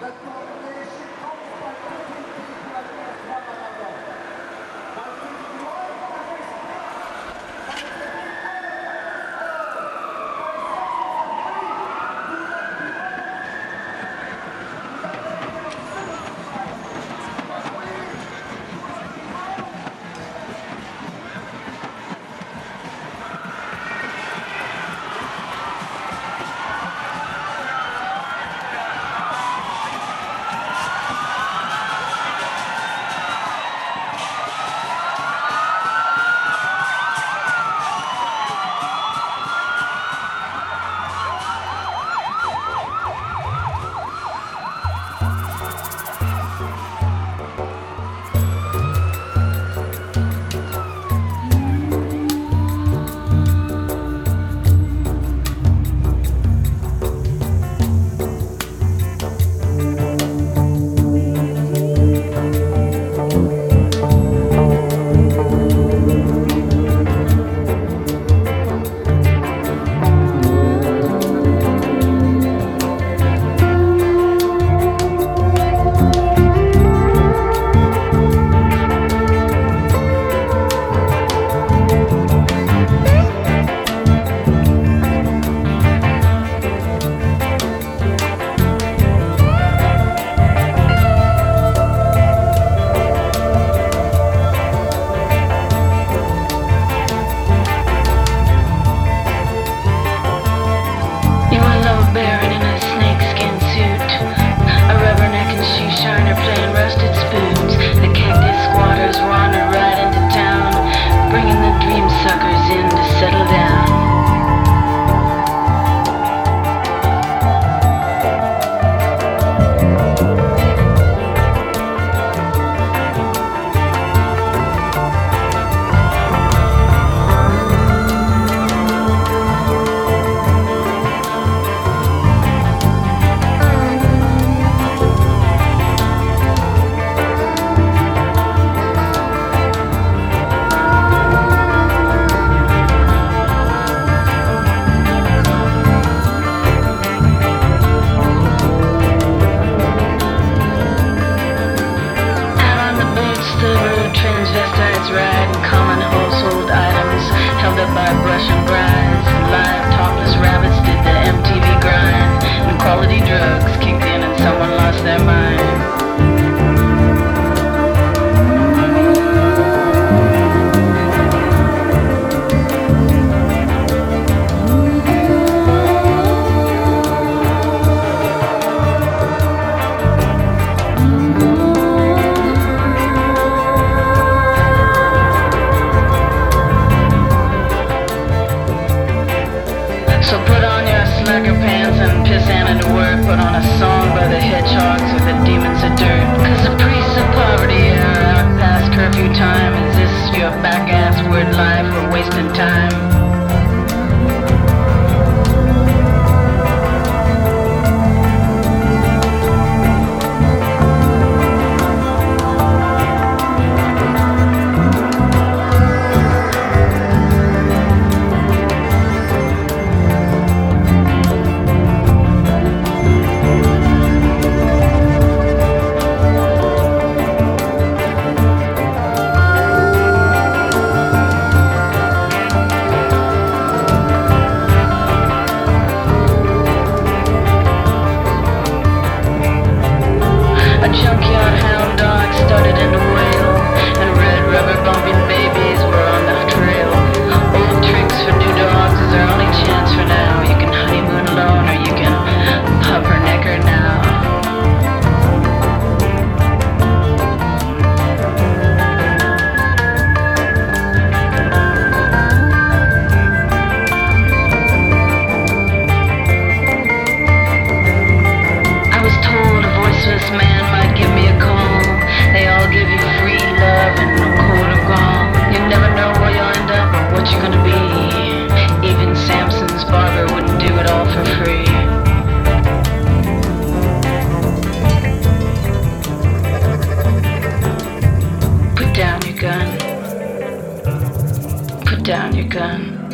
Let's go. transvestites ride common household items held up by brush and. Live topless rabbits did the MTV grind, and quality drugs kicked in. was told a voiceless man might give me a call. They all give you free love and no code of gall. You never know where you'll end up or what you're gonna be. Even Samson's barber wouldn't do it all for free. Put down your gun. Put down your gun.